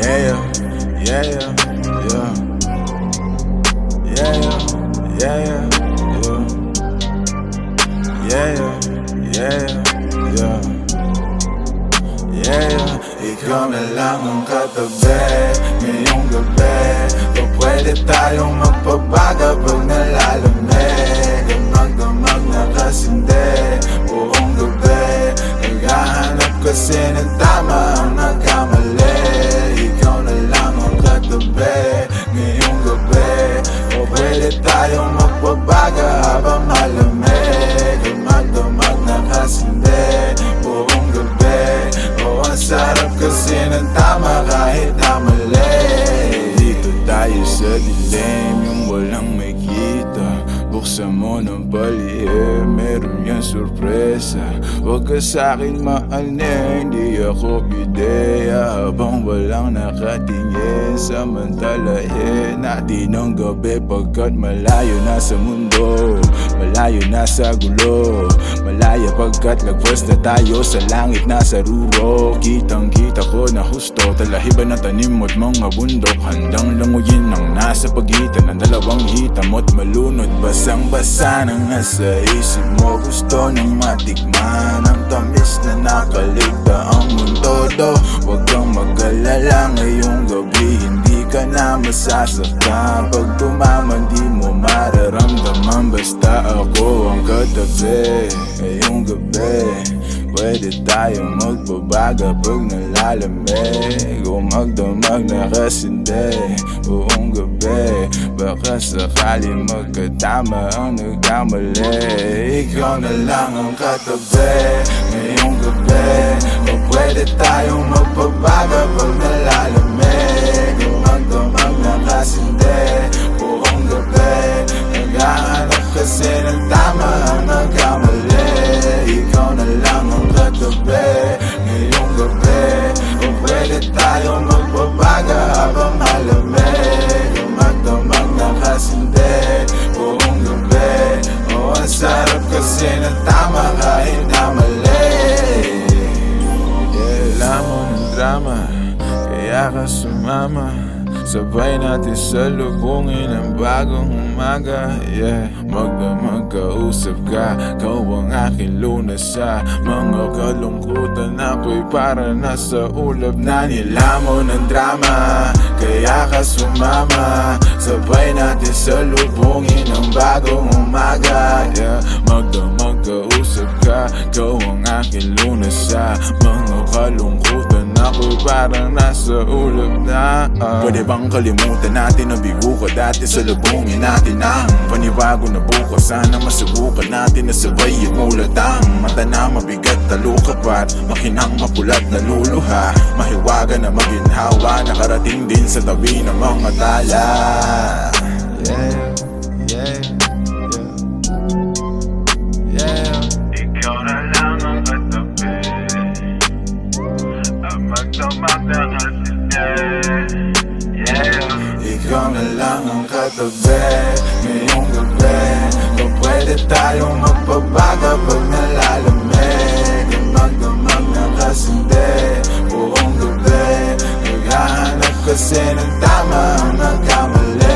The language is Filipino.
Yeah, yeah, yeah. Yeah, yeah, yeah. Yeah, yeah, yeah. Yeah, ikaw na lang ang katabi Ngayong gabi O pwede tayong magpabaga pag nalalamig Damag-damag na kasindi mo ng palihim, meron yan sorpresa. Huwag ka sa'kin maanin, di ako ideya Habang walang nakatingin, samantalahin Natin ang gabi pagkat malayo na sa mundo Malayo na sa gulo. Malaya pagkat lagpas na tayo sa langit na sa ruro. Kitang kita ko na husto Talahiban ng tanim mo't mga bundok. Handang languyin ang nasa pagitan ng dalawang hitam mo't malunod. Basang basa nang nasa isip mo Gusto nang matikman Ang tamis na nakaligta ang mundo. Do Huwag kang mag-alala ngayong gabi. Hindi ka na masasaktan Pag tumaman di mararamdaman Basta ako ang katabi Ngayong gabi Pwede tayong magbabaga pag nalalamig O magdamag na kasindi buong gabi Baka sakali magkatama ang nagkamali Ikaw na lang ang katabi Ngayong gabi kasi ng tama ang nagkamali Ikaw na lang ang katabi Ngayong gabi O pwede tayong magbabaga habang malamig O magdamag na kasindi buong gabi O ang sarap kasi ng tama kahit na mali alam mo ng drama Kaya ka sumama Sabay natin sa lubungin ang bagong umaga Yeah, magdamag kausap ka Kau ang aking lunas sa Mga kalungkutan ako'y para nasa ulap na nilamon ng drama Kaya ka sumama. Sabay natin sa lubungin ang bagong umaga Yeah, magdamag kausap ka Kau ang aking lunas sa Mga kalungkutan ako'y parang nasa ulap na ah. Pwede bang kalimutan natin na bigo ka dati sa lubungin natin ang Panibago na bukas Sana masubukan natin na sabay at mulatang Mata na mabigat na lukapat Makinang mapulat na luluha Mahiwaga na maginhawa Nakarating din sa tabi ng mga tala yeah, Ikaw na lang ang katabi Ngayong gabi O pwede tayong magpabaga pag nalalamig Ang magdamag na kasindi Buong gabi Naghahanap kasi ng tama ang nagkamali